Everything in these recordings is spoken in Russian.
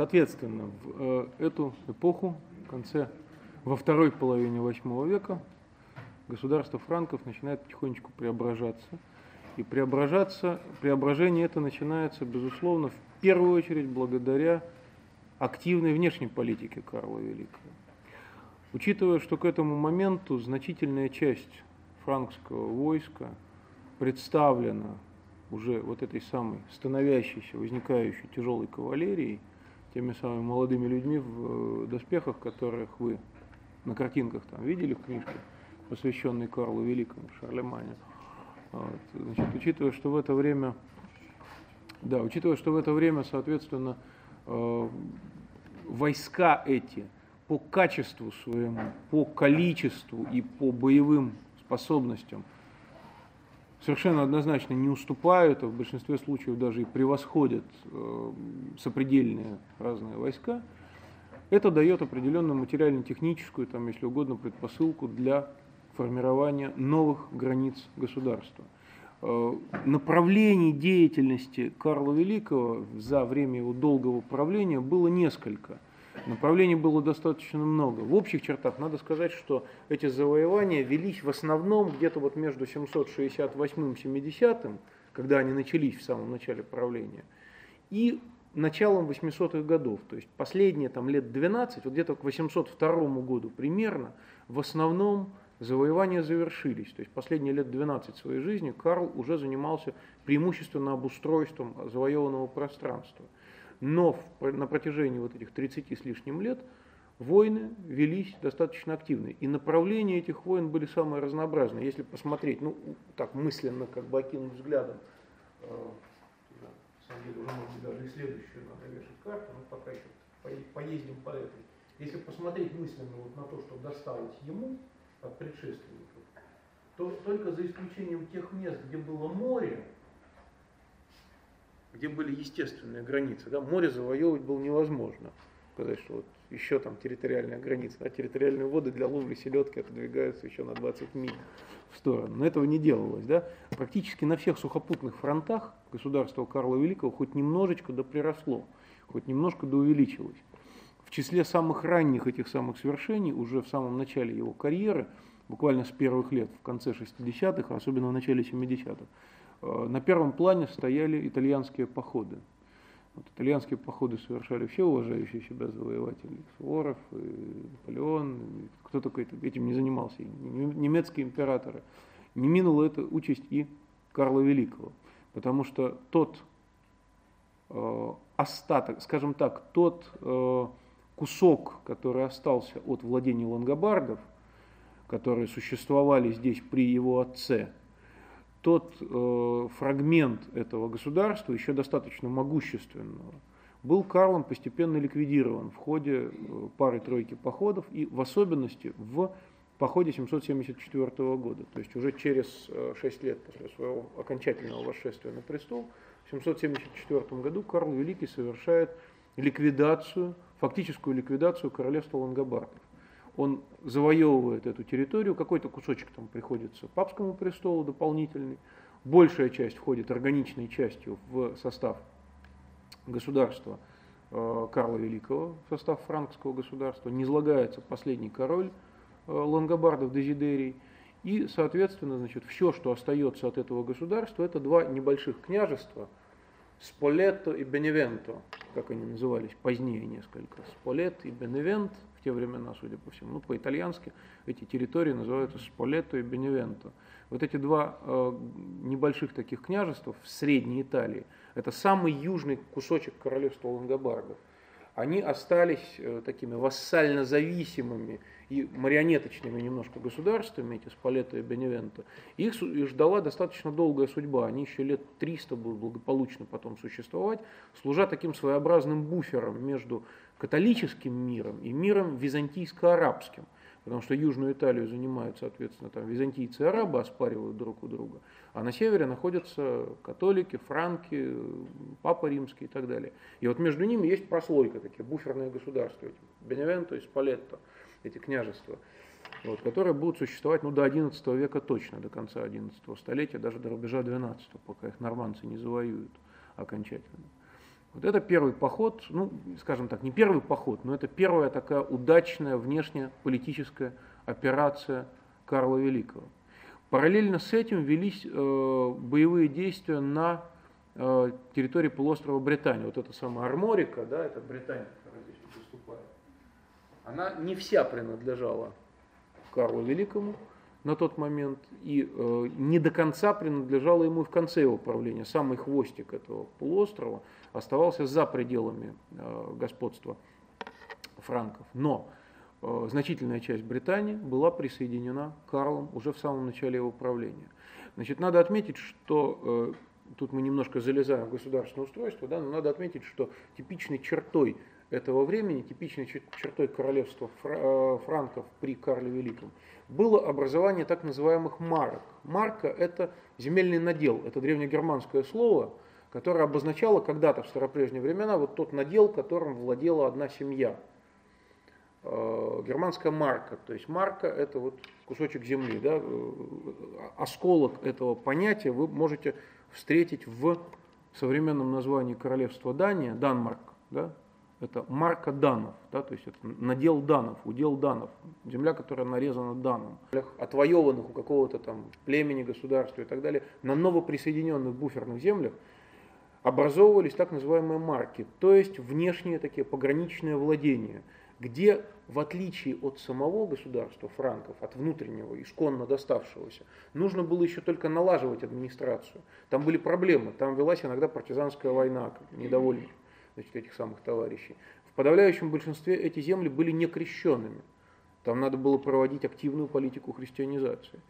Соответственно, в эту эпоху, в конце, во второй половине восьмого века, государство франков начинает потихонечку преображаться. И преображаться, преображение это начинается, безусловно, в первую очередь благодаря активной внешней политике Карла Великого. Учитывая, что к этому моменту значительная часть франкского войска представлена уже вот этой самой становящейся, возникающей тяжелой кавалерией, теми самыми молодыми людьми в э, доспехах, которых вы на картинках там видели в книжке, посвященной Карлу Великому, Шарлемане. Вот. Значит, учитывая, что в это время, да, учитывая, что в это время, соответственно, э, войска эти по качеству своему, по количеству и по боевым способностям совершенно однозначно не уступают, а в большинстве случаев даже и превосходят э, сопредельные разные войска, это дает определенную материально-техническую, там, если угодно, предпосылку для формирования новых границ государства. Э, направлений деятельности Карла Великого за время его долгого правления было несколько. Направлений было достаточно много. В общих чертах надо сказать, что эти завоевания велись в основном где-то вот между 768 и 70 когда они начались в самом начале правления, и началом 800-х годов. То есть последние там, лет 12, вот где-то к 802 году примерно, в основном завоевания завершились. То есть последние лет 12 своей жизни Карл уже занимался преимущественно обустройством завоеванного пространства. Но на протяжении вот этих 30 с лишним лет войны велись достаточно активно. И направления этих войн были самые разнообразные. Если посмотреть, ну так мысленно как бы окинуть взглядом, э, на самом деле уже можно даже и следующую надо вешать карту, но пока еще поездим по этой. Если посмотреть мысленно вот на то, что досталось ему, от предшественников, то только за исключением тех мест, где было море, где были естественные границы, да, море завоевывать было невозможно. Сказать, что вот еще там территориальная граница, да, территориальные воды для ловли селедки отодвигаются еще на 20 миль в сторону. Но этого не делалось. Да? Практически на всех сухопутных фронтах государство Карла Великого хоть немножечко да приросло, хоть немножко да увеличилось в числе самых ранних этих самых свершений, уже в самом начале его карьеры, буквально с первых лет, в конце 60-х, особенно в начале 70-х, э, на первом плане стояли итальянские походы. Вот итальянские походы совершали все уважающие себя завоеватели. Суворов, и Наполеон, и кто только этим не занимался, и немецкие императоры. Не минула эта участь и Карла Великого, потому что тот э, остаток, скажем так, тот э, кусок, который остался от владений лангобардов, которые существовали здесь при его отце, тот э, фрагмент этого государства, еще достаточно могущественного, был Карлом постепенно ликвидирован в ходе э, пары-тройки походов и в особенности в походе 774 года. То есть уже через э, 6 лет после своего окончательного восшествия на престол, в 774 году Карл Великий совершает ликвидацию фактическую ликвидацию королевства лангобардов. Он завоевывает эту территорию, какой-то кусочек там приходится папскому престолу дополнительный, большая часть входит органичной частью в состав государства э, Карла Великого, в состав франкского государства, не излагается последний король э, лангобардов Дезидерий, и, соответственно, значит, все, что остается от этого государства, это два небольших княжества – Сполетто и Беневенто, как они назывались позднее несколько. Сполет и Беневент в те времена, судя по всему, ну по-итальянски эти территории называются Сполетто и Беневенто. Вот эти два э, небольших таких княжества в Средней Италии, это самый южный кусочек королевства Лангобардов. Они остались э, такими вассально зависимыми и марионеточными немножко государствами, эти Спалетто и Беневенто, их ждала достаточно долгая судьба. Они еще лет 300 будут благополучно потом существовать, служа таким своеобразным буфером между католическим миром и миром византийско-арабским. Потому что Южную Италию занимают, соответственно, там византийцы и арабы оспаривают друг у друга, а на севере находятся католики, франки, папа римский и так далее. И вот между ними есть прослойка, такие буферные государства, Беневенто и Спалетто эти княжества, вот, которые будут существовать ну, до XI века точно, до конца XI столетия, даже до рубежа XII, пока их норманцы не завоюют окончательно. Вот это первый поход, ну, скажем так, не первый поход, но это первая такая удачная внешнеполитическая операция Карла Великого. Параллельно с этим велись э, боевые действия на э, территории полуострова Британия. Вот эта самая Арморика, да, это Британия, она не вся принадлежала Карлу Великому, на тот момент и э, не до конца принадлежало ему в конце его правления. Самый хвостик этого полуострова оставался за пределами э, господства франков. Но э, значительная часть Британии была присоединена Карлом уже в самом начале его правления. Значит, надо отметить, что э, тут мы немножко залезаем в государственное устройство, да, но надо отметить, что типичной чертой этого времени, типичной чертой королевства э, франков при Карле Великом, было образование так называемых марок. Марка – это земельный надел, это древнегерманское слово, которое обозначало когда-то в старопрежние времена вот тот надел, которым владела одна семья. Э, германская марка, то есть марка – это вот кусочек земли. Да? Э, осколок этого понятия вы можете встретить в современном названии королевства Дания, Данмарк, да? это марка данов, да, то есть это надел данов, удел данов, земля, которая нарезана даном, отвоеванных у какого-то там племени, государства и так далее, на новоприсоединенных буферных землях образовывались так называемые марки, то есть внешние такие пограничные владения, где в отличие от самого государства франков, от внутреннего, исконно доставшегося, нужно было еще только налаживать администрацию. Там были проблемы, там велась иногда партизанская война, недовольных значит, этих самых товарищей. В подавляющем большинстве эти земли были некрещенными. Там надо было проводить активную политику христианизации.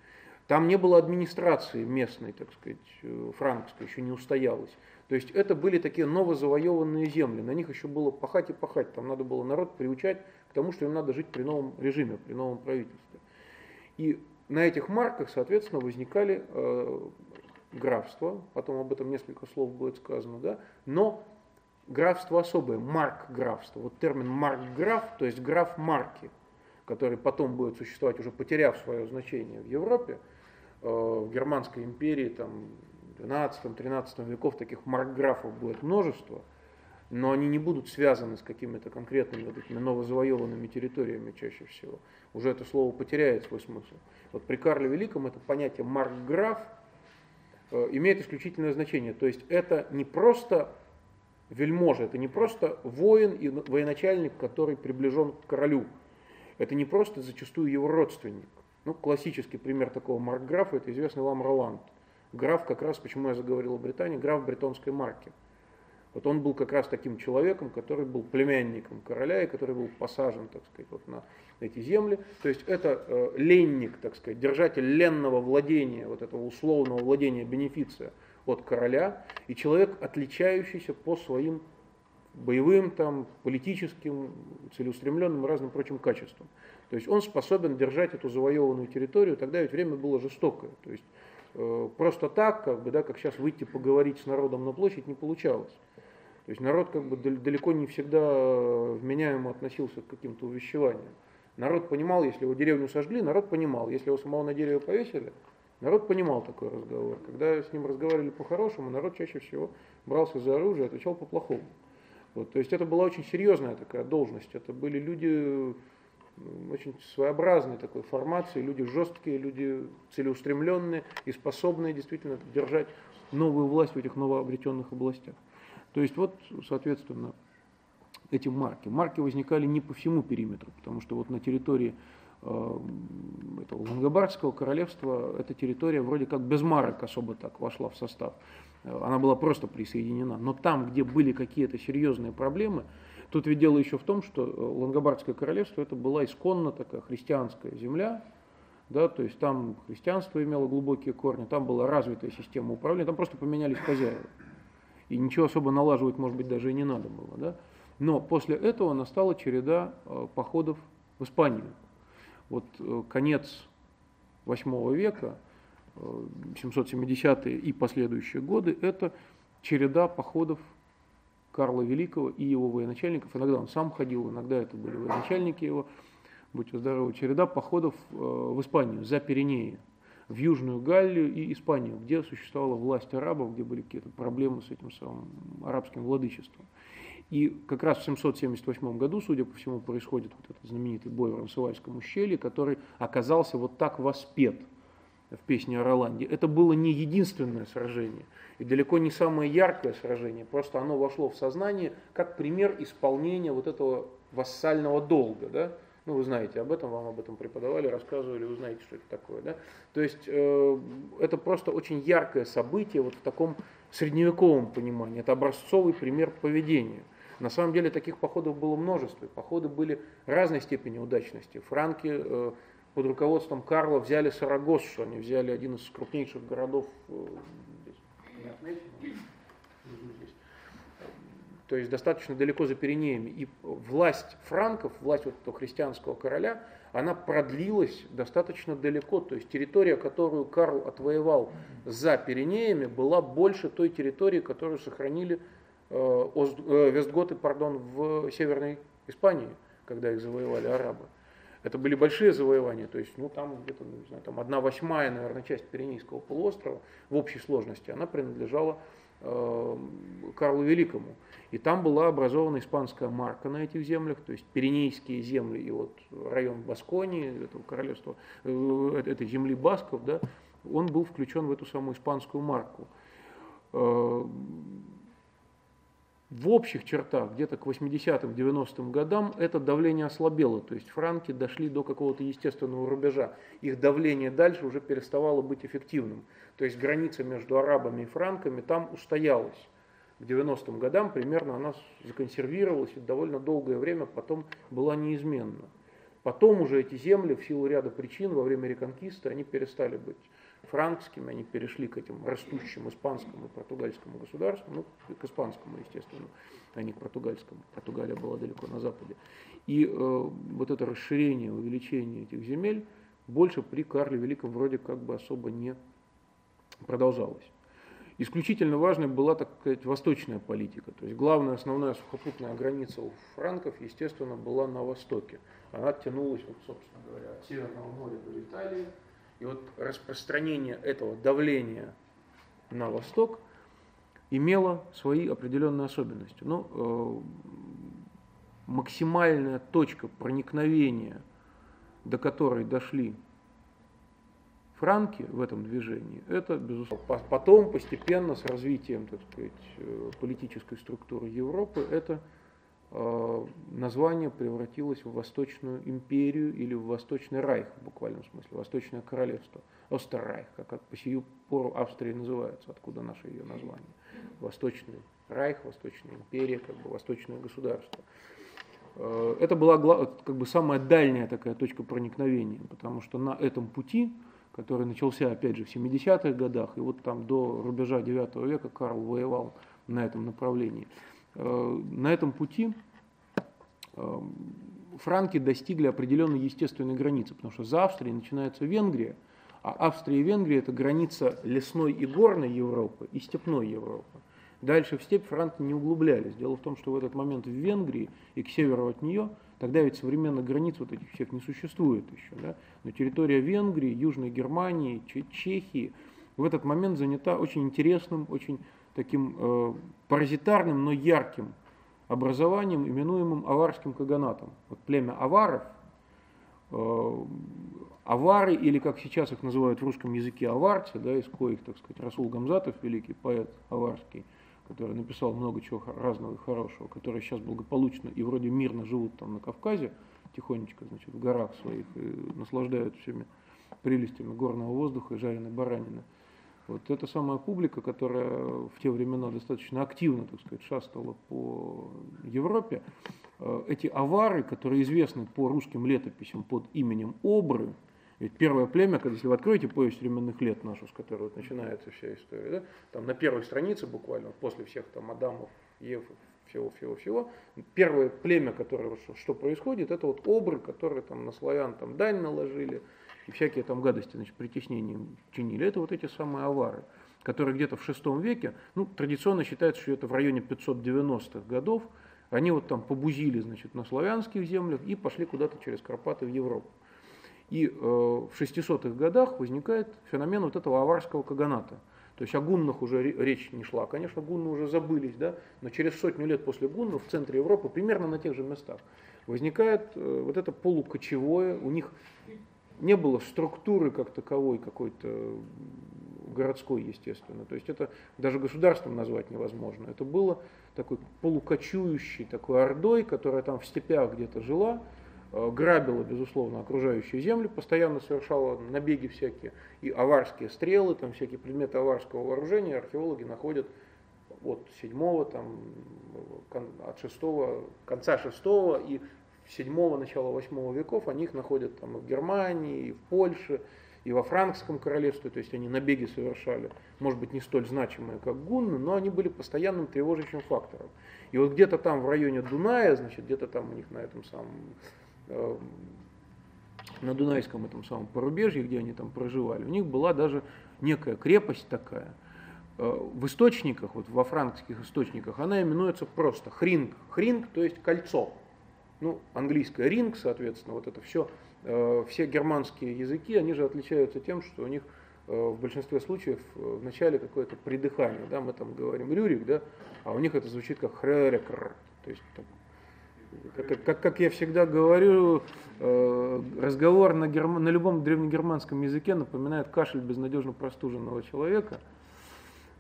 Там не было администрации местной, так сказать, э, франкской, еще не устоялась. То есть это были такие новозавоеванные земли, на них еще было пахать и пахать. Там надо было народ приучать к тому, что им надо жить при новом режиме, при новом правительстве. И на этих марках, соответственно, возникали э, графства, потом об этом несколько слов будет сказано, да, но графство особое, марк графство. Вот термин марк граф, то есть граф марки, который потом будет существовать, уже потеряв свое значение в Европе, э, в Германской империи, там, 12-13 веков таких маркграфов будет множество, но они не будут связаны с какими-то конкретными вот этими новозавоеванными территориями чаще всего. Уже это слово потеряет свой смысл. Вот при Карле Великом это понятие маркграф э, имеет исключительное значение. То есть это не просто вельможа, это не просто воин и военачальник, который приближен к королю. Это не просто зачастую его родственник. Ну, классический пример такого маркграфа, это известный вам Роланд. Граф как раз, почему я заговорил о Британии, граф бретонской марки. Вот он был как раз таким человеком, который был племянником короля и который был посажен, так сказать, вот на эти земли. То есть это э, ленник, так сказать, держатель ленного владения, вот этого условного владения бенефиция – от короля, и человек, отличающийся по своим боевым, там, политическим, целеустремленным и разным прочим качествам. То есть он способен держать эту завоеванную территорию, тогда ведь время было жестокое. То есть просто так, как бы, да, как сейчас выйти поговорить с народом на площадь, не получалось. То есть народ как бы далеко не всегда вменяемо относился к каким-то увещеваниям. Народ понимал, если его деревню сожгли, народ понимал, если его самого на дереве повесили, Народ понимал такой разговор. Когда с ним разговаривали по-хорошему, народ чаще всего брался за оружие и отвечал по-плохому. Вот, то есть это была очень серьезная такая должность. Это были люди очень своеобразной такой формации, люди жесткие, люди целеустремленные и способные действительно держать новую власть в этих новообретенных областях. То есть вот, соответственно, эти марки. Марки возникали не по всему периметру, потому что вот на территории Э, этого Лангобардского королевства эта территория вроде как без марок особо так вошла в состав. Э, она была просто присоединена. Но там, где были какие-то серьезные проблемы, тут ведь дело еще в том, что э, Лангобардское королевство это была исконно такая христианская земля, да, то есть там христианство имело глубокие корни, там была развитая система управления, там просто поменялись хозяева. И ничего особо налаживать, может быть, даже и не надо было. Да? Но после этого настала череда походов в Испанию вот э, конец VIII века, 770-е э, и последующие годы, это череда походов Карла Великого и его военачальников. Иногда он сам ходил, иногда это были военачальники его, будьте здоровы, череда походов э, в Испанию, за Пиренеи. в Южную Галлию и Испанию, где существовала власть арабов, где были какие-то проблемы с этим самым арабским владычеством. И как раз в 778 году, судя по всему, происходит вот этот знаменитый бой в Рамсывальском ущелье, который оказался вот так воспет в песне о Роланде. Это было не единственное сражение, и далеко не самое яркое сражение, просто оно вошло в сознание как пример исполнения вот этого вассального долга. Да? Ну, вы знаете об этом, вам об этом преподавали, рассказывали, вы знаете, что это такое. Да? То есть э, это просто очень яркое событие вот в таком средневековом понимании. Это образцовый пример поведения. На самом деле таких походов было множество. Походы были разной степени удачности. Франки э, под руководством Карла взяли Сарагоссу, они взяли один из крупнейших городов э, то есть достаточно далеко за Пиренеями. И власть франков, власть вот этого христианского короля, она продлилась достаточно далеко. То есть территория, которую Карл отвоевал за Пиренеями, была больше той территории, которую сохранили Э, э, Вестготы пардон, в Северной Испании, когда их завоевали арабы. Это были большие завоевания, то есть ну, там где-то ну, не знаю, там одна восьмая, наверное, часть Пиренейского полуострова в общей сложности, она принадлежала э, Карлу Великому. И там была образована испанская марка на этих землях, то есть Пиренейские земли и вот район Басконии, этого королевства, э, этой земли басков, да, он был включен в эту самую испанскую марку. Э, в общих чертах, где-то к 80-м, 90-м годам, это давление ослабело, то есть франки дошли до какого-то естественного рубежа. Их давление дальше уже переставало быть эффективным. То есть граница между арабами и франками там устоялась. К 90-м годам примерно она законсервировалась и довольно долгое время потом была неизменна. Потом уже эти земли в силу ряда причин во время реконкисты они перестали быть франкскими, они перешли к этим растущим испанскому и португальскому государству, ну, к испанскому, естественно, а не к португальскому. Португалия была далеко на западе. И э, вот это расширение, увеличение этих земель больше при Карле Великом вроде как бы особо не продолжалось. Исключительно важной была, так сказать, восточная политика. То есть главная основная сухопутная граница у франков, естественно, была на востоке. Она тянулась, вот, собственно говоря, от Северного моря до Италии, и вот распространение этого давления на восток имело свои определенные особенности. Ну, э, максимальная точка проникновения, до которой дошли франки в этом движении, это, безусловно, потом постепенно с развитием, так сказать, э, политической структуры Европы, это название превратилось в Восточную империю или в Восточный Райх, в буквальном смысле, Восточное королевство, Остеррайх, как по сию пору Австрия называется, откуда наше ее название. Восточный Райх, Восточная империя, как бы Восточное государство. Э, это была как бы самая дальняя такая точка проникновения, потому что на этом пути, который начался опять же в 70-х годах, и вот там до рубежа 9 века Карл воевал на этом направлении – Э, на этом пути э, франки достигли определенной естественной границы, потому что за Австрией начинается Венгрия, а Австрия и Венгрия это граница лесной и горной Европы и степной Европы. Дальше в степь франки не углублялись. Дело в том, что в этот момент в Венгрии и к северу от нее, тогда ведь современных границ вот этих всех не существует еще, да? но территория Венгрии, Южной Германии, Чехии в этот момент занята очень интересным, очень таким э, паразитарным, но ярким образованием, именуемым аварским каганатом. Вот племя аваров, э, авары, или как сейчас их называют в русском языке аварцы, да, из коих, так сказать, Расул Гамзатов, великий поэт аварский, который написал много чего разного и хорошего, которые сейчас благополучно и вроде мирно живут там на Кавказе, тихонечко, значит, в горах своих, и наслаждают всеми прелестями горного воздуха и жареной баранины. Вот эта самая публика, которая в те времена достаточно активно, так сказать, шастала по Европе, э, эти авары, которые известны по русским летописям под именем Обры, ведь первое племя, когда, если вы откроете повесть временных лет нашу, с которой вот начинается вся история, да, там на первой странице буквально, после всех там Адамов, Евов, всего-всего-всего, первое племя, которое, что, что происходит, это вот обры, которые там на славян там дань наложили, всякие там гадости, значит, притеснением чинили. Это вот эти самые авары, которые где-то в VI веке, ну, традиционно считается, что это в районе 590-х годов, они вот там побузили, значит, на славянских землях и пошли куда-то через Карпаты в Европу. И э, в 600-х годах возникает феномен вот этого аварского каганата. То есть о гуннах уже речь не шла. Конечно, гунны уже забылись, да, но через сотню лет после гуннов в центре Европы, примерно на тех же местах, возникает э, вот это полукочевое, у них не было структуры как таковой какой-то городской, естественно. То есть это даже государством назвать невозможно. Это было такой полукочующей такой ордой, которая там в степях где-то жила, э, грабила, безусловно, окружающие земли, постоянно совершала набеги всякие, и аварские стрелы, там всякие предметы аварского вооружения археологи находят от седьмого, там, от шестого, конца шестого и седьмого, начала восьмого веков, они их находят там и в Германии, и в Польше, и во Франкском королевстве, то есть они набеги совершали, может быть, не столь значимые, как гунны, но они были постоянным тревожащим фактором. И вот где-то там в районе Дуная, значит, где-то там у них на этом самом, э, на Дунайском этом самом порубежье, где они там проживали, у них была даже некая крепость такая. Э, в источниках, вот во франкских источниках, она именуется просто хринг. Хринг, то есть кольцо. Ну, английское ринг, соответственно, вот это все Э, все германские языки, они же отличаются тем, что у них э, в большинстве случаев э, в начале какое-то придыхание, да, мы там говорим рюрик, да, а у них это звучит как хререкр, то есть там, как, как, как я всегда говорю, разговор на, герм... на любом древнегерманском языке напоминает кашель безнадежно простуженного человека –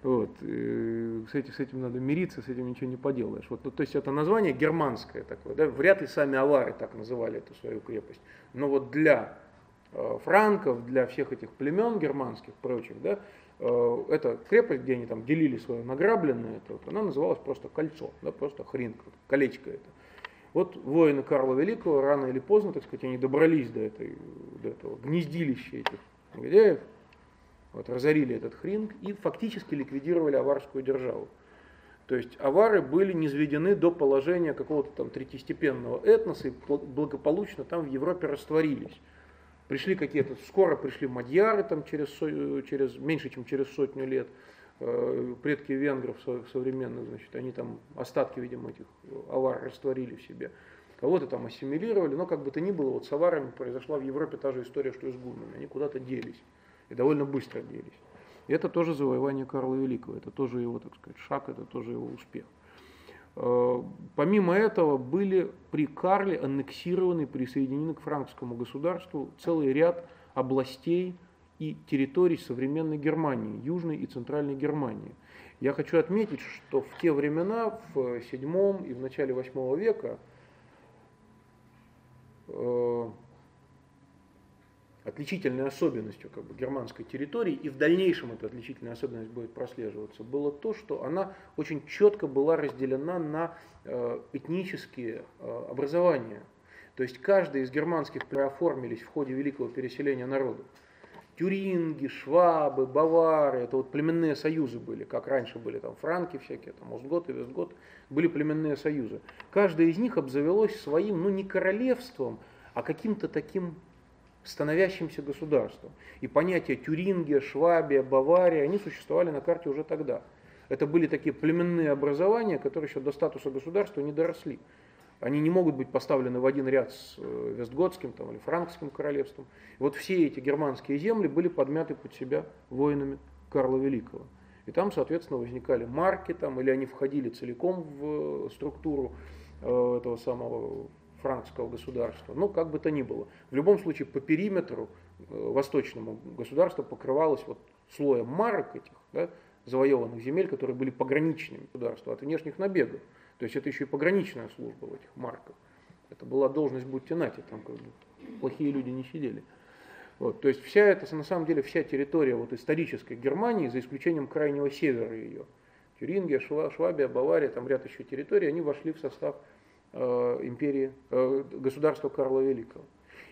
вот. И с, этим, с этим надо мириться, с этим ничего не поделаешь. Вот, ну, то есть это название германское такое. Да? Вряд ли сами авары так называли эту свою крепость. Но вот для э, франков, для всех этих племен германских, прочих, да, э, эта крепость, где они там делили свое награбленное, это, вот, она называлась просто кольцо, да, просто хрин, колечко это. Вот воины Карла Великого рано или поздно, так сказать, они добрались до, этой, до этого гнездилища этих негодяев, вот, разорили этот хринг и фактически ликвидировали аварскую державу. То есть авары были низведены до положения какого-то там третьестепенного этноса и благополучно там в Европе растворились. Пришли какие-то, скоро пришли мадьяры там через, через, меньше чем через сотню лет, э, предки венгров современных, значит, они там, остатки, видимо, этих авар растворили в себе. Кого-то там ассимилировали, но как бы то ни было, вот с аварами произошла в Европе та же история, что и с гуннами, они куда-то делись и довольно быстро делись. И это тоже завоевание Карла Великого, это тоже его, так сказать, шаг, это тоже его успех. Э, помимо этого были при Карле аннексированы, присоединены к франкскому государству целый ряд областей и территорий современной Германии, Южной и Центральной Германии. Я хочу отметить, что в те времена, в VII и в начале VIII века, э, отличительной особенностью как бы, германской территории, и в дальнейшем эта отличительная особенность будет прослеживаться, было то, что она очень четко была разделена на э, этнические э, образования. То есть каждый из германских оформились в ходе великого переселения народов. Тюринги, швабы, бавары, это вот племенные союзы были, как раньше были там франки всякие, там Остгот и Вестгот, были племенные союзы. Каждая из них обзавелось своим, ну не королевством, а каким-то таким становящимся государством. И понятия Тюрингия, Швабия, Бавария, они существовали на карте уже тогда. Это были такие племенные образования, которые еще до статуса государства не доросли. Они не могут быть поставлены в один ряд с э, Вестготским там, или Франкским королевством. И вот все эти германские земли были подмяты под себя воинами Карла Великого. И там, соответственно, возникали марки, там, или они входили целиком в э, структуру э, этого самого франкского государства. Но как бы то ни было. В любом случае по периметру э, восточному государство покрывалось вот слоем марок этих, да, завоеванных земель, которые были пограничными государству от внешних набегов. То есть это еще и пограничная служба в этих марках. Это была должность будьте нати, там как бы плохие люди не сидели. Вот, то есть вся эта, на самом деле, вся территория вот исторической Германии, за исключением крайнего севера ее, Тюрингия, Швабия, Бавария, там ряд еще территорий, они вошли в состав империи, э, государства Карла Великого.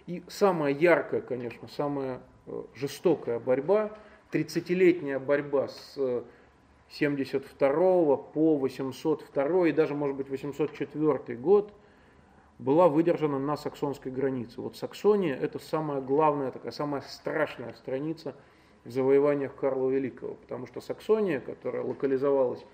И самая яркая, конечно, самая э, жестокая борьба, 30-летняя борьба с 72 по 802 и даже, может быть, 804 год была выдержана на саксонской границе. Вот Саксония – это самая главная, такая самая страшная страница в завоеваниях Карла Великого, потому что Саксония, которая локализовалась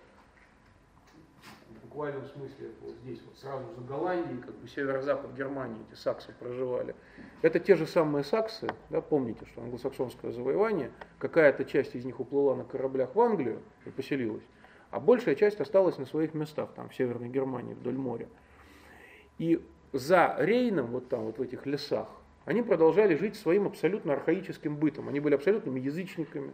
буквальном смысле вот здесь, вот сразу за Голландией, как бы северо-запад Германии эти саксы проживали. Это те же самые саксы, да, помните, что англосаксонское завоевание, какая-то часть из них уплыла на кораблях в Англию и поселилась, а большая часть осталась на своих местах, там, в Северной Германии, вдоль моря. И за Рейном, вот там, вот в этих лесах, они продолжали жить своим абсолютно архаическим бытом. Они были абсолютными язычниками,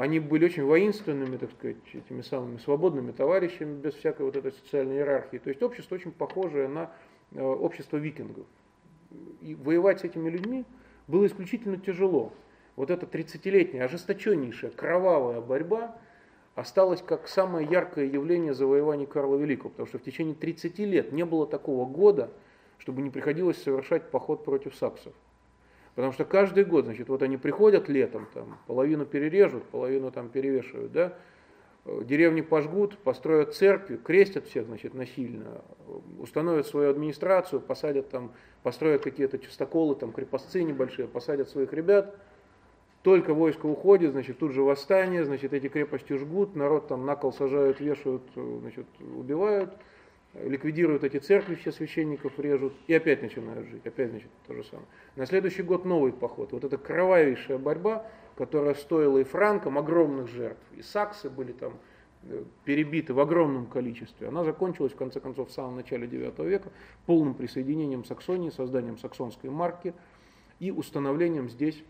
они были очень воинственными, так сказать, этими самыми свободными товарищами, без всякой вот этой социальной иерархии. То есть общество очень похожее на э, общество викингов. И воевать с этими людьми было исключительно тяжело. Вот эта 30-летняя, ожесточеннейшая, кровавая борьба осталась как самое яркое явление завоевания Карла Великого, потому что в течение 30 лет не было такого года, чтобы не приходилось совершать поход против саксов. Потому что каждый год, значит, вот они приходят летом, там, половину перережут, половину там перевешивают, да, деревни пожгут, построят церкви, крестят всех, значит, насильно, установят свою администрацию, посадят там, построят какие-то частоколы, там, крепостцы небольшие, посадят своих ребят, только войско уходит, значит, тут же восстание, значит, эти крепости жгут, народ там на кол сажают, вешают, значит, убивают, ликвидируют эти церкви, все священников режут, и опять начинают жить, опять, значит, то же самое. На следующий год новый поход. Вот эта кровавейшая борьба, которая стоила и франкам огромных жертв, и саксы были там э, перебиты в огромном количестве, она закончилась, в конце концов, в самом начале IX века полным присоединением Саксонии, созданием саксонской марки и установлением здесь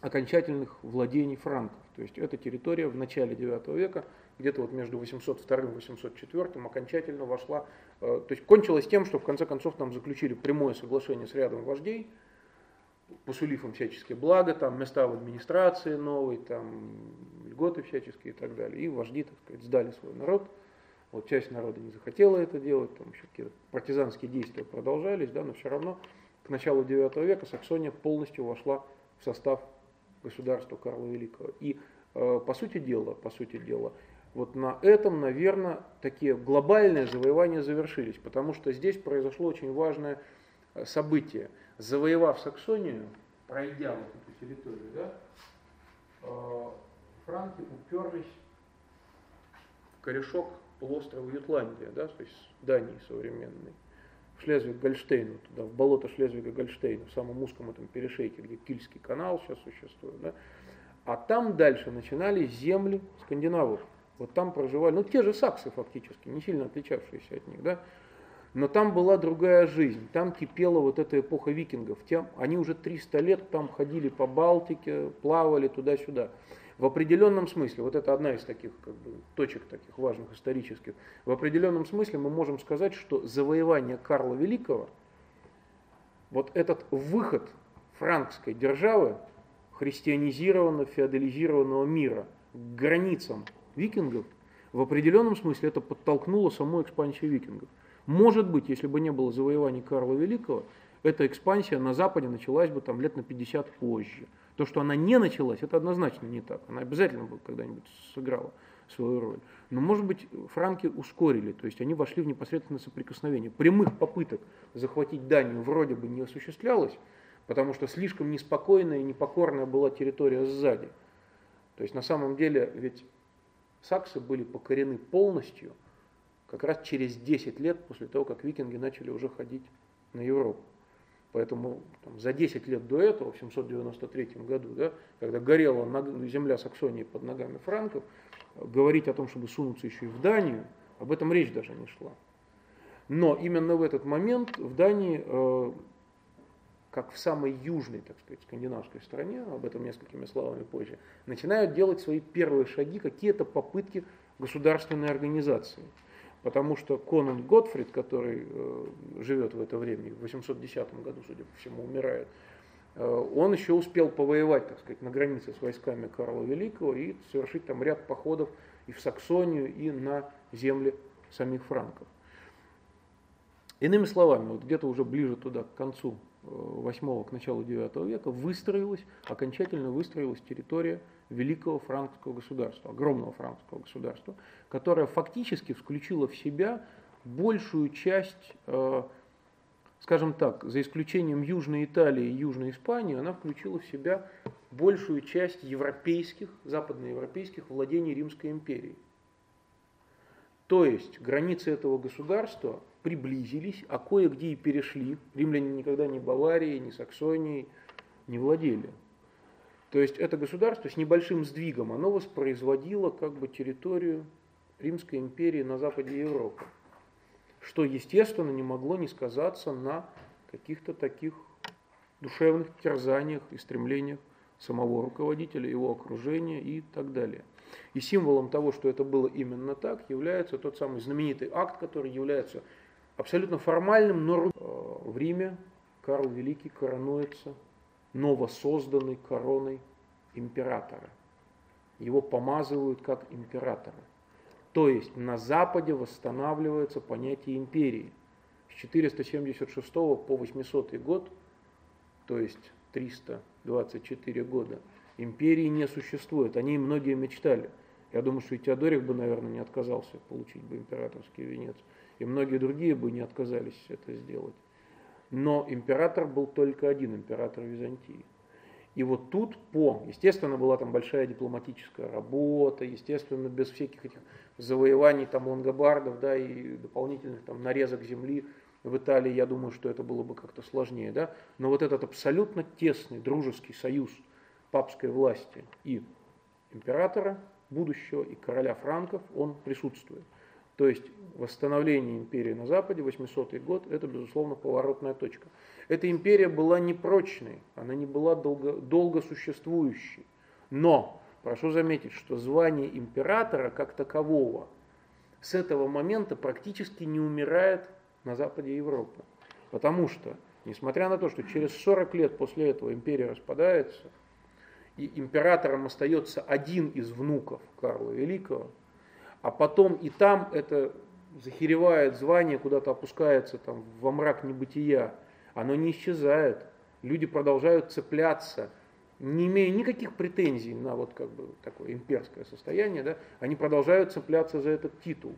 окончательных владений франков. То есть эта территория в начале IX века где-то вот между 802 и 804 окончательно вошла, э, то есть кончилось тем, что в конце концов там заключили прямое соглашение с рядом вождей, посулив им всяческие блага, там места в администрации новые, там льготы всяческие и так далее. И вожди, так сказать, сдали свой народ. Вот часть народа не захотела это делать, там еще какие-то партизанские действия продолжались, да, но все равно к началу IX века Саксония полностью вошла в состав государства Карла Великого. И э, по сути дела, по сути дела, вот на этом, наверное, такие глобальные завоевания завершились, потому что здесь произошло очень важное э, событие. Завоевав Саксонию, пройдя вот эту территорию, да, э, франки уперлись в корешок полуострова Ютландия, да, то есть Дании современной, Шлезвиг-Гольштейну, туда, в болото Шлезвига-Гольштейна, в самом узком этом перешейке, где Кильский канал сейчас существует, да, а там дальше начинались земли скандинавов, вот там проживали, ну те же саксы фактически, не сильно отличавшиеся от них, да. Но там была другая жизнь, там кипела вот эта эпоха викингов. Тем, они уже 300 лет там ходили по Балтике, плавали туда-сюда. В определенном смысле, вот это одна из таких как бы, точек таких важных исторических, в определенном смысле мы можем сказать, что завоевание Карла Великого, вот этот выход франкской державы, христианизированного, феодализированного мира к границам викингов, в определенном смысле это подтолкнуло саму экспансию викингов. Может быть, если бы не было завоеваний Карла Великого, эта экспансия на Западе началась бы там лет на 50 позже. То, что она не началась, это однозначно не так. Она обязательно бы когда-нибудь сыграла свою роль. Но, может быть, франки ускорили, то есть они вошли в непосредственное соприкосновение. Прямых попыток захватить Данию вроде бы не осуществлялось, потому что слишком неспокойная и непокорная была территория сзади. То есть на самом деле ведь саксы были покорены полностью как раз через 10 лет после того, как викинги начали уже ходить на Европу. Поэтому там, за 10 лет до этого, в 793 году, да, когда горела земля Саксонии под ногами франков, говорить о том, чтобы сунуться еще и в Данию, об этом речь даже не шла. Но именно в этот момент в Дании э, как в самой южной, так сказать, скандинавской стране, об этом несколькими словами позже, начинают делать свои первые шаги, какие-то попытки государственной организации. Потому что Конан Готфрид, который э, живет в это время, в 810 году, судя по всему, умирает, э, он еще успел повоевать, так сказать, на границе с войсками Карла Великого и совершить там ряд походов и в Саксонию, и на земли самих франков. Иными словами, вот где-то уже ближе туда, к концу 8 к началу 9 века выстроилась, окончательно выстроилась территория великого франкского государства, огромного франкского государства, которое фактически включило в себя большую часть, э, скажем так, за исключением Южной Италии и Южной Испании, она включила в себя большую часть европейских, западноевропейских владений Римской империи. То есть границы этого государства приблизились, а кое-где и перешли. Римляне никогда ни Баварией, ни Саксонией не владели. То есть это государство с небольшим сдвигом, оно воспроизводило как бы территорию Римской империи на западе Европы, что, естественно, не могло не сказаться на каких-то таких душевных терзаниях и стремлениях самого руководителя, его окружения и так далее. И символом того, что это было именно так, является тот самый знаменитый акт, который является абсолютно формальным, но в Риме Карл Великий коронуется новосозданной короной императора. Его помазывают как императора. То есть на Западе восстанавливается понятие империи. С 476 по 800 год, то есть 324 года, империи не существует. О ней многие мечтали. Я думаю, что и Теодорик бы, наверное, не отказался получить бы императорский венец. И многие другие бы не отказались это сделать. Но император был только один, император Византии. И вот тут по, естественно, была там большая дипломатическая работа, естественно, без всяких этих завоеваний там лангобардов, да, и дополнительных там нарезок земли в Италии, я думаю, что это было бы как-то сложнее, да. Но вот этот абсолютно тесный дружеский союз папской власти и императора будущего, и короля франков, он присутствует. То есть восстановление империи на Западе, 800 год, это, безусловно, поворотная точка. Эта империя была непрочной, она не была долго, долго существующей. Но, прошу заметить, что звание императора как такового с этого момента практически не умирает на Западе Европы. Потому что, несмотря на то, что через 40 лет после этого империя распадается, и императором остается один из внуков Карла Великого, а потом и там это захеревает звание, куда-то опускается там во мрак небытия, оно не исчезает. Люди продолжают цепляться, не имея никаких претензий на вот как бы такое имперское состояние, да, они продолжают цепляться за этот титул.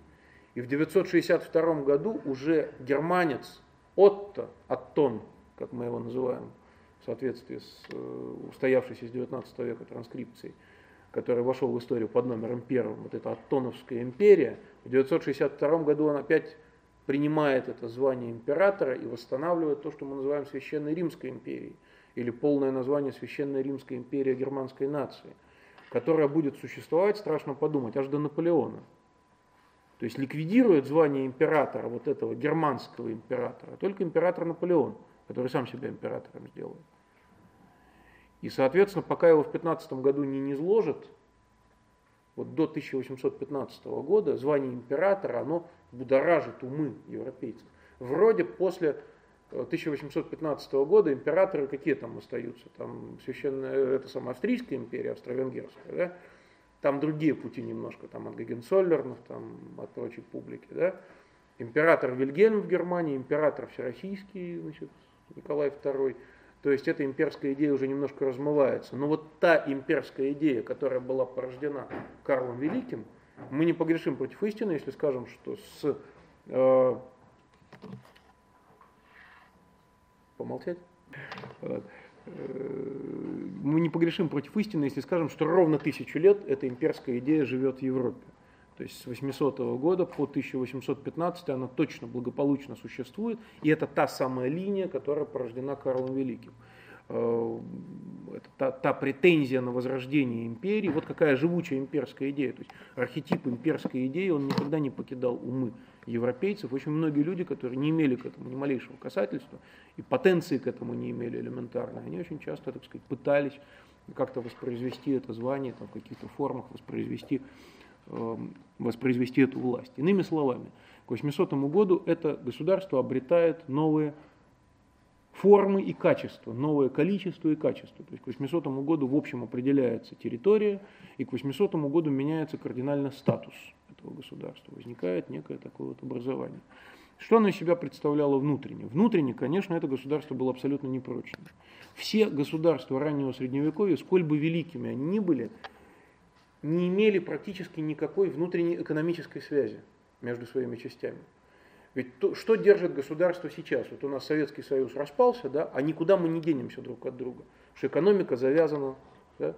И в 962 году уже германец Отто, Аттон, как мы его называем, в соответствии с э, устоявшейся с 19 века транскрипцией, который вошел в историю под номером первым, вот эта Аттоновская империя, в 962 году он опять принимает это звание императора и восстанавливает то, что мы называем Священной Римской империей, или полное название Священная Римская империя германской нации, которая будет существовать, страшно подумать, аж до Наполеона. То есть ликвидирует звание императора, вот этого германского императора, только император Наполеон, который сам себя императором сделает. И, соответственно, пока его в 15 году не низложат, вот до 1815 года звание императора, оно будоражит умы европейцев. Вроде после 1815 э, года императоры какие там остаются? Там священная, это самая Австрийская империя, Австро-Венгерская, да? Там другие пути немножко, там от Гагенцоллернов, там от прочей публики, да? Император Вильгельм в Германии, император Всероссийский, значит, Николай II, то есть эта имперская идея уже немножко размывается. Но вот та имперская идея, которая была порождена Карлом Великим, мы не погрешим против истины, если скажем, что с... Э, помолчать? Э, мы не погрешим против истины, если скажем, что ровно тысячу лет эта имперская идея живет в Европе. То есть с 800 года по 1815 она точно благополучно существует, и это та самая линия, которая порождена Карлом Великим. Э, это та, та претензия на возрождение империи, вот какая живучая имперская идея. То есть архетип имперской идеи, он никогда не покидал умы европейцев. Очень многие люди, которые не имели к этому ни малейшего касательства, и потенции к этому не имели элементарно, они очень часто, так сказать, пытались как-то воспроизвести это звание, там, в каких-то формах воспроизвести воспроизвести эту власть. Иными словами, к 800 году это государство обретает новые формы и качества, новое количество и качество. То есть к 800 году в общем определяется территория, и к 800 году меняется кардинально статус этого государства. Возникает некое такое вот образование. Что оно из себя представляло внутренне? Внутренне, конечно, это государство было абсолютно непрочным. Все государства раннего Средневековья, сколь бы великими они ни были, не имели практически никакой внутренней экономической связи между своими частями. Ведь то, что держит государство сейчас? Вот у нас Советский Союз распался, да, а никуда мы не денемся друг от друга. Что экономика завязана да,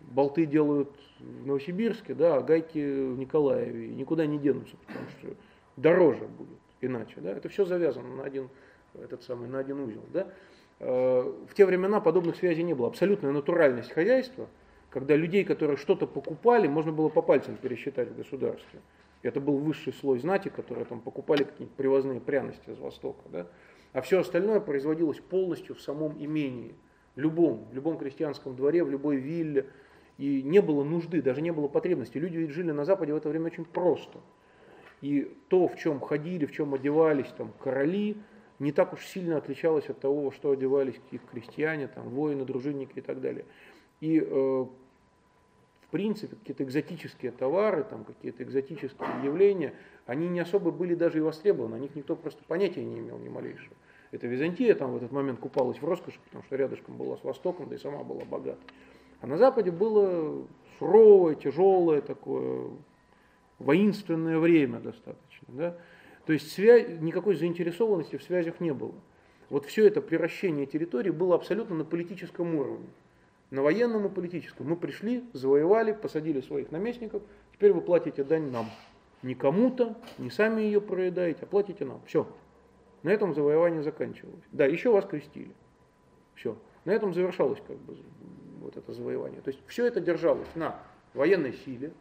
болты делают в Новосибирске, да, а гайки в Николаеве, и никуда не денутся, потому что дороже будет иначе, да, это все завязано на один, этот самый, на один узел, да. Э, в те времена подобных связей не было, абсолютная натуральность хозяйства, когда людей, которые что-то покупали, можно было по пальцам пересчитать в государстве. Это был высший слой знати, которые там покупали какие-нибудь привозные пряности из Востока, да. А все остальное производилось полностью в самом имении, любом, в любом крестьянском дворе, в любой вилле, и не было нужды, даже не было потребности. Люди ведь жили на Западе в это время очень просто. И то, в чем ходили, в чем одевались там короли, не так уж сильно отличалось от того, что одевались их крестьяне, там, воины, дружинники и так далее. И э, принципе какие-то экзотические товары, там, какие-то экзотические явления, они не особо были даже и востребованы, о них никто просто понятия не имел ни малейшего. Это Византия там в этот момент купалась в роскоши, потому что рядышком была с Востоком, да и сама была богата. А на Западе было суровое, тяжелое такое, воинственное время достаточно. Да? То есть связь, никакой заинтересованности в связях не было. Вот все это приращение территории было абсолютно на политическом уровне. На военном и политическом. Мы пришли, завоевали, посадили своих наместников, теперь вы платите дань нам. Не кому-то, не сами ее проедаете, а платите нам. Все. На этом завоевание заканчивалось. Да, еще вас крестили. Все. На этом завершалось как бы вот это завоевание. То есть все это держалось на военной силе,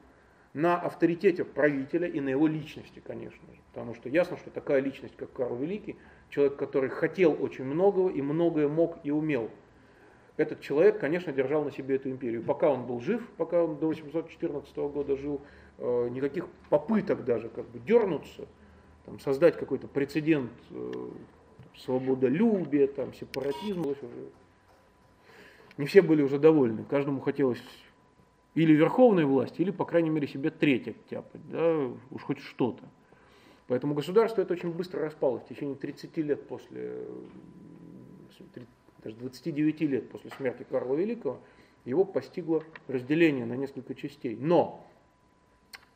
на авторитете правителя и на его личности, конечно же. Потому что ясно, что такая личность, как Карл Великий, человек, который хотел очень многого и многое мог и умел. Этот человек, конечно, держал на себе эту империю. Пока он был жив, пока он до 814 года жил, э, никаких попыток даже как бы дернуться, там, создать какой-то прецедент э, свободолюбия, там, сепаратизма, не все были уже довольны. Каждому хотелось или верховной власти, или, по крайней мере, себе треть оттяпать, да, уж хоть что-то. Поэтому государство это очень быстро распалось. В течение 30 лет после, даже 29 лет после смерти Карла Великого, его постигло разделение на несколько частей. Но,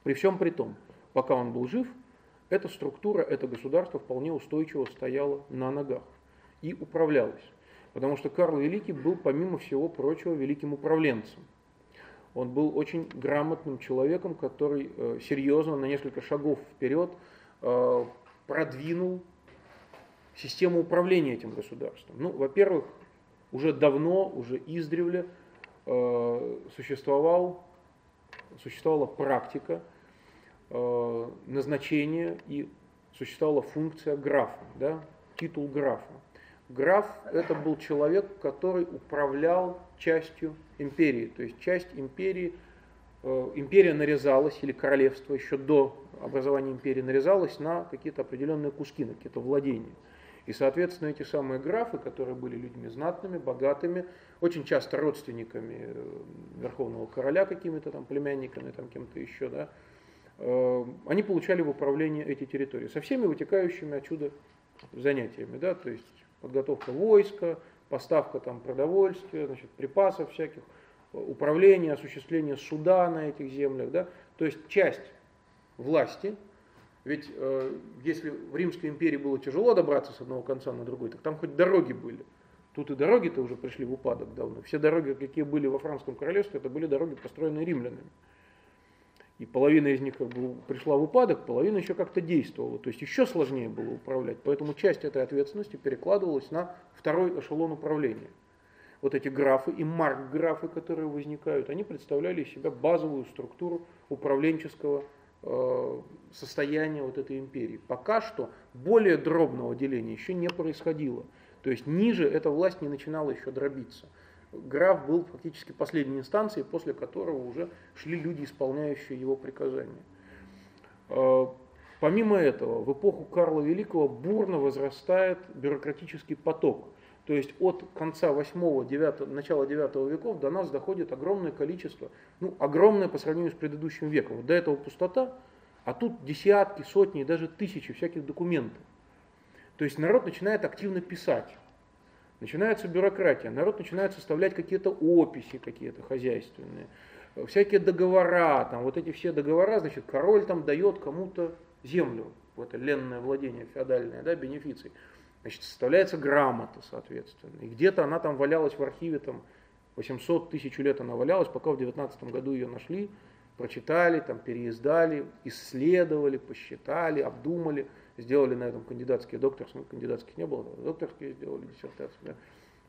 при всем при том, пока он был жив, эта структура, это государство вполне устойчиво стояло на ногах и управлялось. Потому что Карл Великий был, помимо всего прочего, великим управленцем. Он был очень грамотным человеком, который э, серьезно на несколько шагов вперед э, продвинул систему управления этим государством. Ну, во-первых, уже давно, уже издревле э, существовал, существовала практика назначения и существовала функция графа, да, титул графа. Граф это был человек, который управлял частью империи. То есть часть империи, э, империя нарезалась, или королевство еще до образования империи нарезалось на какие-то определенные куски, на какие-то владения. И, соответственно, эти самые графы, которые были людьми знатными, богатыми, очень часто родственниками э, верховного короля какими-то там племянниками, там кем-то еще, да, э, они получали в управление эти территории со всеми вытекающими отсюда занятиями, да, то есть подготовка войска, поставка там продовольствия, значит, припасов всяких, управление, осуществление суда на этих землях, да, то есть часть власти, ведь э, если в Римской империи было тяжело добраться с одного конца на другой, так там хоть дороги были. Тут и дороги-то уже пришли в упадок давно. Все дороги, какие были во Франском королевстве, это были дороги, построенные римлянами. И половина из них как бы пришла в упадок, половина еще как-то действовала. То есть еще сложнее было управлять. Поэтому часть этой ответственности перекладывалась на второй эшелон управления. Вот эти графы и марк-графы, которые возникают, они представляли из себя базовую структуру управленческого э, состояния вот этой империи. Пока что более дробного деления еще не происходило. То есть ниже эта власть не начинала еще дробиться граф был фактически последней инстанцией, после которого уже шли люди, исполняющие его приказания. А, помимо этого, в эпоху Карла Великого бурно возрастает бюрократический поток. То есть от конца 8 9 начала 9 веков до нас доходит огромное количество, ну, огромное по сравнению с предыдущим веком. Вот до этого пустота, а тут десятки, сотни даже тысячи всяких документов. То есть народ начинает активно писать. Начинается бюрократия, народ начинает составлять какие-то описи какие-то хозяйственные, всякие договора, там вот эти все договора, значит, король там дает кому-то землю, это ленное владение феодальное, да, бенефиций. Значит, составляется грамота, соответственно. И где-то она там валялась в архиве там 800 тысяч лет она валялась, пока в 19 году ее нашли, прочитали, там, переиздали, исследовали, посчитали, обдумали, сделали на этом кандидатские, докторские, ну, кандидатских не было, докторские сделали диссертацию, да,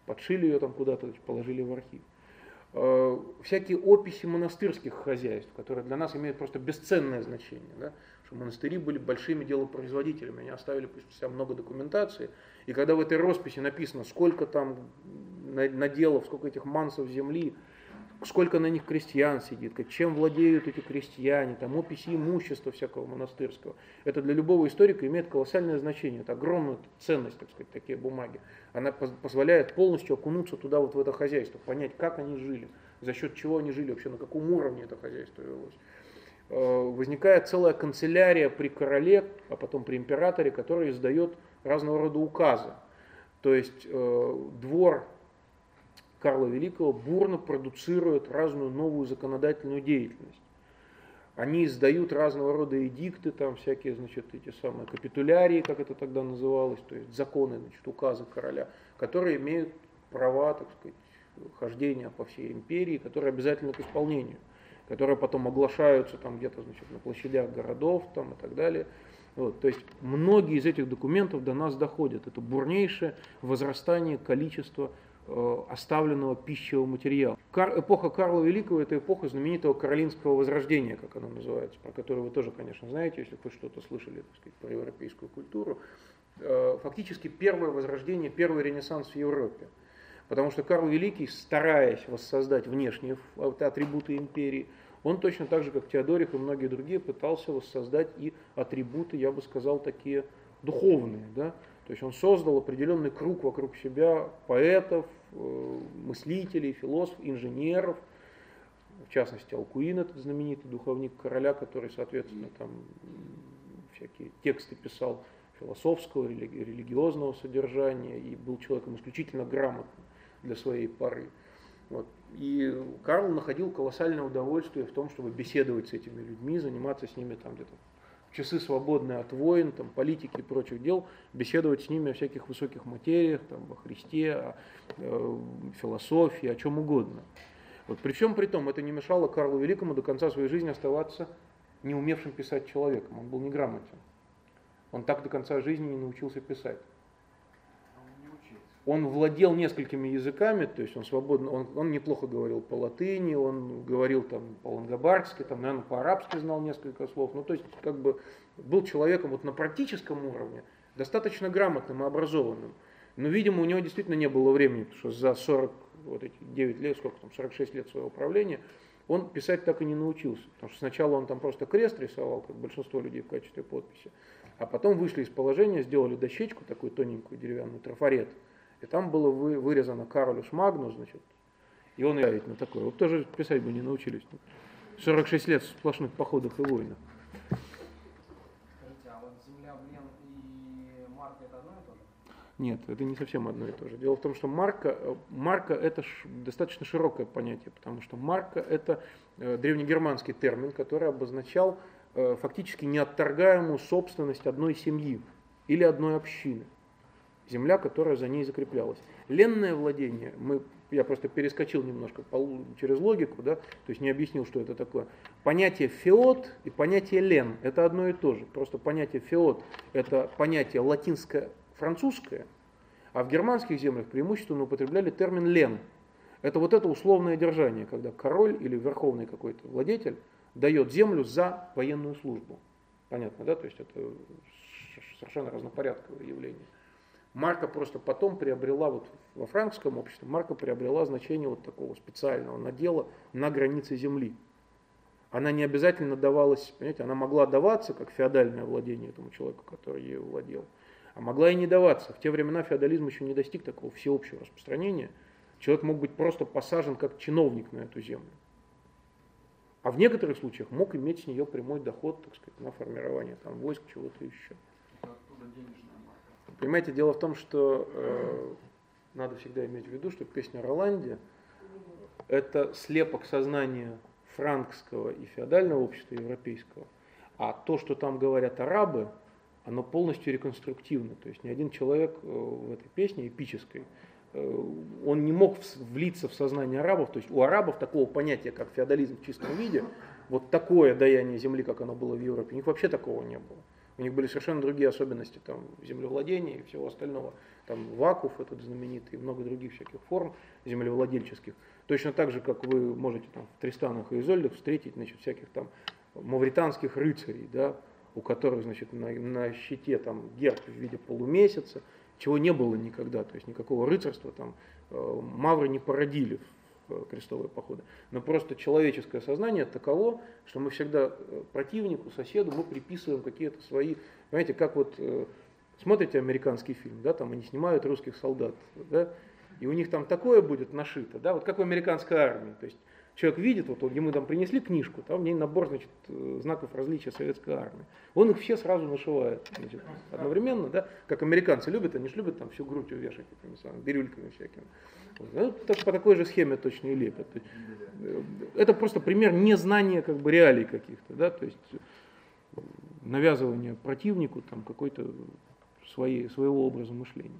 подшили ее там куда-то, положили в архив. Э, всякие описи монастырских хозяйств, которые для нас имеют просто бесценное значение. Да? Что монастыри были большими делопроизводителями, они оставили после себя много документации. И когда в этой росписи написано, сколько там наделов, сколько этих мансов земли, сколько на них крестьян сидит, чем владеют эти крестьяне, там описи имущества всякого монастырского. Это для любого историка имеет колоссальное значение, это огромная ценность, так сказать, такие бумаги. Она позволяет полностью окунуться туда, вот в это хозяйство, понять, как они жили, за счет чего они жили, вообще на каком уровне это хозяйство велось. Э, возникает целая канцелярия при короле, а потом при императоре, которая издает разного рода указы. То есть э, двор Карла Великого бурно продуцирует разную новую законодательную деятельность. Они издают разного рода эдикты, там всякие, значит, эти самые капитулярии, как это тогда называлось, то есть законы, значит, указы короля, которые имеют права, так сказать, хождения по всей империи, которые обязательны к исполнению, которые потом оглашаются там где-то, значит, на площадях городов там и так далее. Вот, то есть многие из этих документов до нас доходят. Это бурнейшее возрастание количества Э, оставленного пищевого материала. Кар, эпоха Карла Великого – это эпоха знаменитого Каролинского возрождения, как оно называется, про которое вы тоже, конечно, знаете, если вы что-то слышали так сказать, про европейскую культуру. Э, фактически первое возрождение, первый ренессанс в Европе. Потому что Карл Великий, стараясь воссоздать внешние атрибуты империи, он точно так же, как Теодорих и многие другие, пытался воссоздать и атрибуты, я бы сказал, такие духовные. Да? То есть он создал определенный круг вокруг себя поэтов, э, мыслителей, философов, инженеров, в частности Алкуин, этот знаменитый духовник короля, который, соответственно, там всякие тексты писал философского, религиозного содержания и был человеком исключительно грамотным для своей поры. Вот. И Карл находил колоссальное удовольствие в том, чтобы беседовать с этими людьми, заниматься с ними там где-то часы свободные от войн, там, политики и прочих дел, беседовать с ними о всяких высоких материях, там, о Христе, о э, философии, о чем угодно. Вот при всем при том, это не мешало Карлу Великому до конца своей жизни оставаться не умевшим писать человеком. Он был неграмотен. Он так до конца жизни не научился писать он владел несколькими языками, то есть он свободно, он, он неплохо говорил по латыни, он говорил там по-лангобардски, там, наверное, по-арабски знал несколько слов, ну, то есть, как бы, был человеком вот на практическом уровне, достаточно грамотным и образованным, но, видимо, у него действительно не было времени, потому что за 40, вот эти 9 лет, сколько там, 46 лет своего правления, он писать так и не научился, потому что сначала он там просто крест рисовал, как большинство людей в качестве подписи, а потом вышли из положения, сделали дощечку, такую тоненькую деревянную, трафарет, и там было вы, вырезано Каролюс Магнус, значит, и он явит на такое. Вот тоже писать бы не научились. 46 лет сплошных походов и войнах. Скажите, а вот земля, Блен и марка это одно и то же? Нет, это не совсем одно и то же. Дело в том, что марка, марка это ш, достаточно широкое понятие, потому что марка это э, древнегерманский термин, который обозначал э, фактически неотторгаемую собственность одной семьи или одной общины земля, которая за ней закреплялась. Ленное владение, мы, я просто перескочил немножко по, через логику, да, то есть не объяснил, что это такое. Понятие феод и понятие лен – это одно и то же. Просто понятие феод – это понятие латинское, французское, а в германских землях преимущественно употребляли термин лен. Это вот это условное держание, когда король или верховный какой-то владетель дает землю за военную службу. Понятно, да? То есть это совершенно разнопорядковое явление. Марка просто потом приобрела, вот во франкском обществе, марка приобрела значение вот такого специального надела на границе земли. Она не обязательно давалась, понимаете, она могла даваться как феодальное владение этому человеку, который ею владел, а могла и не даваться. В те времена феодализм еще не достиг такого всеобщего распространения. Человек мог быть просто посажен как чиновник на эту землю. А в некоторых случаях мог иметь с нее прямой доход, так сказать, на формирование там, войск, чего-то еще. Оттуда денежные Понимаете, дело в том, что э, надо всегда иметь в виду, что песня Роланди – это слепок сознания франкского и феодального общества европейского, а то, что там говорят арабы, оно полностью реконструктивно. То есть ни один человек э, в этой песне эпической э, он не мог влиться в сознание арабов, то есть у арабов такого понятия, как феодализм в чистом виде, вот такое даяние земли, как оно было в Европе, у них вообще такого не было. У них были совершенно другие особенности там, землевладения и всего остального. Там Вакуф этот знаменитый, и много других всяких форм землевладельческих. Точно так же, как вы можете там, в Тристанах и Изольдах встретить значит, всяких там мавританских рыцарей, да, у которых значит, на, на щите там, герб в виде полумесяца, чего не было никогда, то есть никакого рыцарства там э, мавры не породили крестовые походы. Но просто человеческое сознание таково, что мы всегда э, противнику, соседу, мы приписываем какие-то свои, понимаете, как вот э, смотрите американский фильм, да, там они снимают русских солдат, да, и у них там такое будет нашито, да, вот как в американской армии, то есть человек видит, вот ему там принесли книжку, там в ней набор значит, э, знаков различия советской армии. Он их все сразу нашивает значит, одновременно, да, как американцы любят, они же любят там всю грудь увешать этими самыми бирюльками всякими. Вот. Ну, так, по такой же схеме точно и лепят. Есть, э, это просто пример незнания как бы реалий каких-то, да, то есть э, навязывание противнику там какой-то своей, своего образа мышления.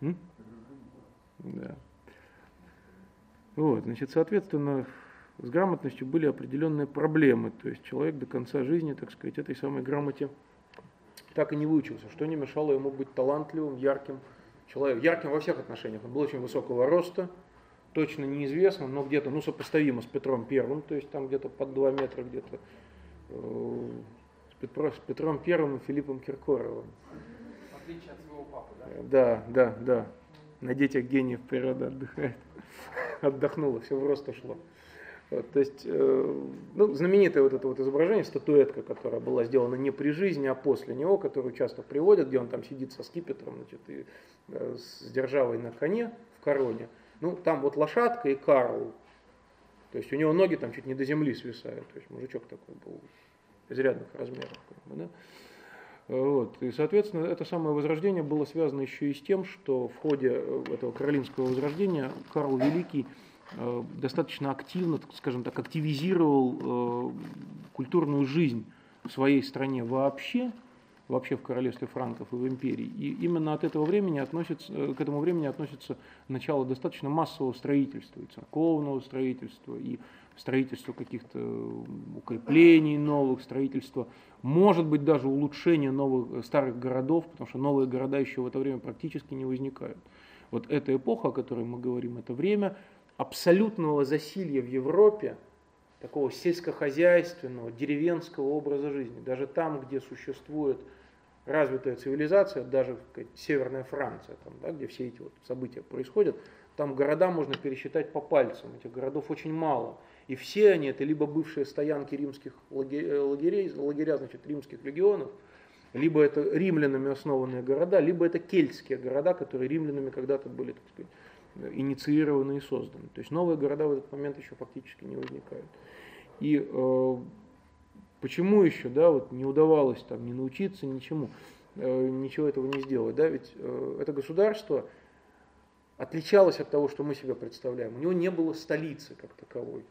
М? Да. Вот, значит, соответственно, с грамотностью были определенные проблемы. То есть человек до конца жизни, так сказать, этой самой грамоте так и не выучился, что не мешало ему быть талантливым, ярким человеком. Ярким во всех отношениях. Он был очень высокого роста, точно неизвестно, но где-то, ну, сопоставимо с Петром Первым, то есть там где-то под 2 метра где-то, э, с, Петро, с Петром Первым и Филиппом Киркоровым. В отличие от своего папы, да? Да, да, да. На детях гениев природа отдыхает. Отдохнула, все в рост ушло. Вот, то есть, э, ну, знаменитое вот это вот изображение, статуэтка, которая была сделана не при жизни, а после него, которую часто приводят, где он там сидит со скипетром, значит, и э, с державой на коне в короне. Ну, там вот лошадка и Карл. То есть у него ноги там чуть не до земли свисают. То есть мужичок такой был изрядных размеров. Как бы, да? Вот. И, соответственно, это самое возрождение было связано еще и с тем, что в ходе э, этого каролинского возрождения Карл Великий э, достаточно активно, скажем так, активизировал э, культурную жизнь в своей стране вообще, вообще в королевстве франков и в империи. И именно от этого времени относится, к этому времени относится начало достаточно массового строительства, и церковного строительства, и строительство каких-то укреплений новых, строительство, может быть даже улучшение новых э, старых городов, потому что новые города еще в это время практически не возникают. Вот эта эпоха, о которой мы говорим, это время абсолютного засилья в Европе, такого сельскохозяйственного, деревенского образа жизни. Даже там, где существует развитая цивилизация, даже Северная Франция, там, да, где все эти вот события происходят, там города можно пересчитать по пальцам, этих городов очень мало. И все они это либо бывшие стоянки римских э, лагерей, лагеря значит, римских легионов, либо это римлянами основанные города, либо это кельтские города, которые римлянами когда-то были, так сказать, инициированы и созданы. То есть новые города в этот момент еще фактически не возникают. И э, почему еще, да, вот не удавалось там не научиться ничему, э, ничего этого не сделать, да, ведь э, это государство отличалось от того, что мы себе представляем. У него не было столицы как таковой.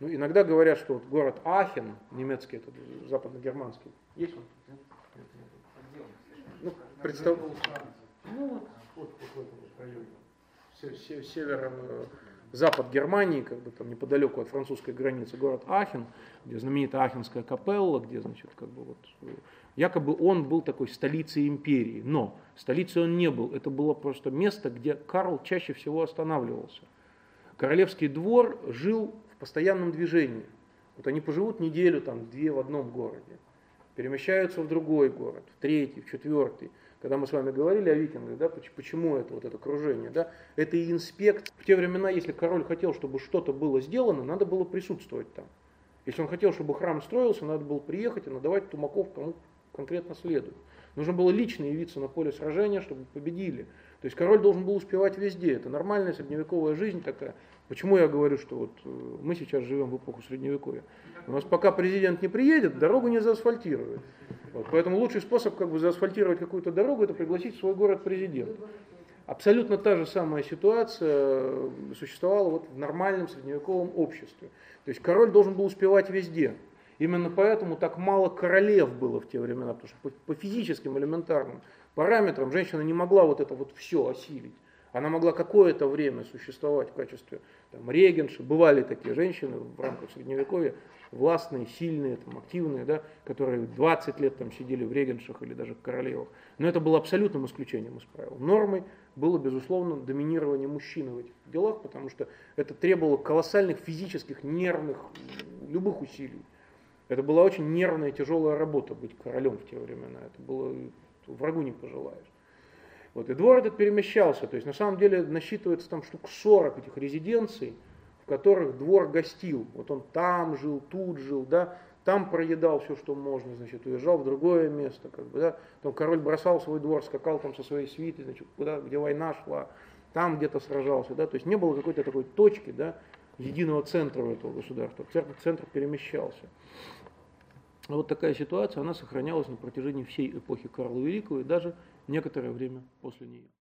Ну, иногда говорят, что вот город Ахен, немецкий, этот западно-германский, есть он? Ну, представ... ну вот, вот, вот в этом районе. Север, э, запад Германии, как бы там неподалеку от французской границы, город Ахен, где знаменитая Ахенская капелла, где, значит, как бы вот, э, якобы он был такой столицей империи, но столицей он не был, это было просто место, где Карл чаще всего останавливался. Королевский двор жил постоянном движении. Вот они поживут неделю, там, две в одном городе, перемещаются в другой город, в третий, в четвертый. Когда мы с вами говорили о викингах, да, почему это вот это окружение, да, это и инспект. В те времена, если король хотел, чтобы что-то было сделано, надо было присутствовать там. Если он хотел, чтобы храм строился, надо было приехать и надавать тумаков кому конкретно следует. Нужно было лично явиться на поле сражения, чтобы победили. То есть король должен был успевать везде. Это нормальная средневековая жизнь такая. Почему я говорю, что вот э, мы сейчас живем в эпоху средневековья? У нас пока президент не приедет, дорогу не заасфальтируют. Вот, поэтому лучший способ как бы заасфальтировать какую-то дорогу, это пригласить в свой город президента. Абсолютно та же самая ситуация э, существовала вот в нормальном средневековом обществе. То есть король должен был успевать везде. Именно поэтому так мало королев было в те времена, потому что по, по физическим элементарным параметрам женщина не могла вот это вот все осилить. Она могла какое-то время существовать в качестве там, регенши. Бывали такие женщины в рамках Средневековья, властные, сильные, там, активные, да, которые 20 лет там сидели в регеншах или даже в королевах. Но это было абсолютным исключением из правил. Нормой было, безусловно, доминирование мужчины в этих делах, потому что это требовало колоссальных физических, нервных, любых усилий. Это была очень нервная, тяжелая работа быть королем в те времена. Это было врагу не пожелаешь. Вот, и двор этот перемещался, то есть на самом деле насчитывается там штук 40 этих резиденций, в которых двор гостил. Вот он там жил, тут жил, да, там проедал все, что можно, значит, уезжал в другое место, как бы, да, там король бросал свой двор, скакал там со своей свитой, значит, куда, где война шла, там где-то сражался, да, то есть не было какой-то такой точки, да, единого центра этого государства, центр, центр перемещался. Вот такая ситуация, она сохранялась на протяжении всей эпохи Карла Великого и даже некоторое время после нее.